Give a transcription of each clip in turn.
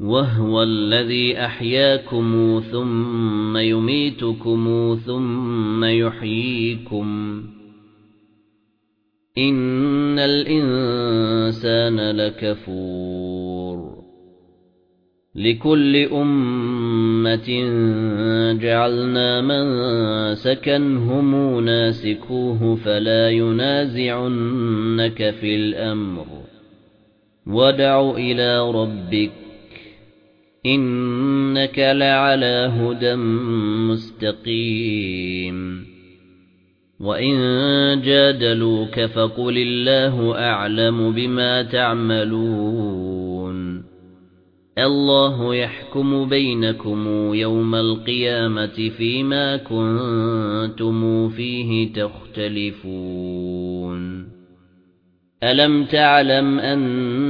وَهُوَ الَّذِي أَحْيَاكُمْ ثُمَّ يُمِيتُكُمْ ثُمَّ يُحْيِيكُمْ إِنَّ الْإِنسَانَ لَكَفُورٌ لِكُلِّ أُمَّةٍ جَعَلْنَا مَن سَكَنَهُمْ نَاسِكُوهُ فَلَا يُنَازِعُنَّكَ فِي الْأَمْرِ وَادْعُ إِلَى رَبِّكَ إِنَّكَ لَعَلَى هُدًى مُسْتَقِيمٍ. وَإِن جَادَلُوكَ فَقُلِ اللَّهُ أَعْلَمُ بِمَا تَعْمَلُونَ. اللَّهُ يَحْكُمُ بَيْنَكُمْ يَوْمَ الْقِيَامَةِ فِيمَا كُنتُمْ فِيهِ تَخْتَلِفُونَ. أَلَمْ تَعْلَمْ أَنَّ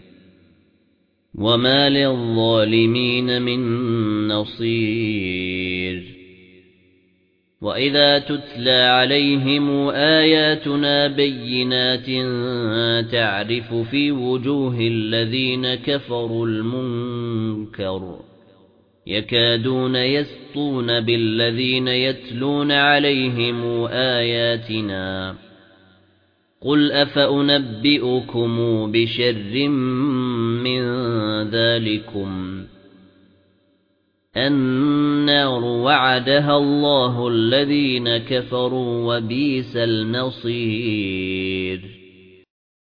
وَمَا لِلظَّالِمِينَ مِن نَّصِيرٍ وَإِذَا تُتْلَى عَلَيْهِمْ آيَاتُنَا بَيِّنَاتٍ تَعْرِفُ فِي وُجُوهِ الَّذِينَ كَفَرُوا الْمُنكَرَ يَكَادُونَ يَسْطُونَ بِالَّذِينَ يَتْلُونَ عَلَيْهِمْ آيَاتِنَا قُلْ أَفَأُنَبِّئُكُم بِشَرٍّ مِّن ذَلِكُمْ النَّارُ وَعَدَهَا اللَّهُ الَّذِينَ كَفَرُوا وَبِئْسَ الْمَصِيرُ.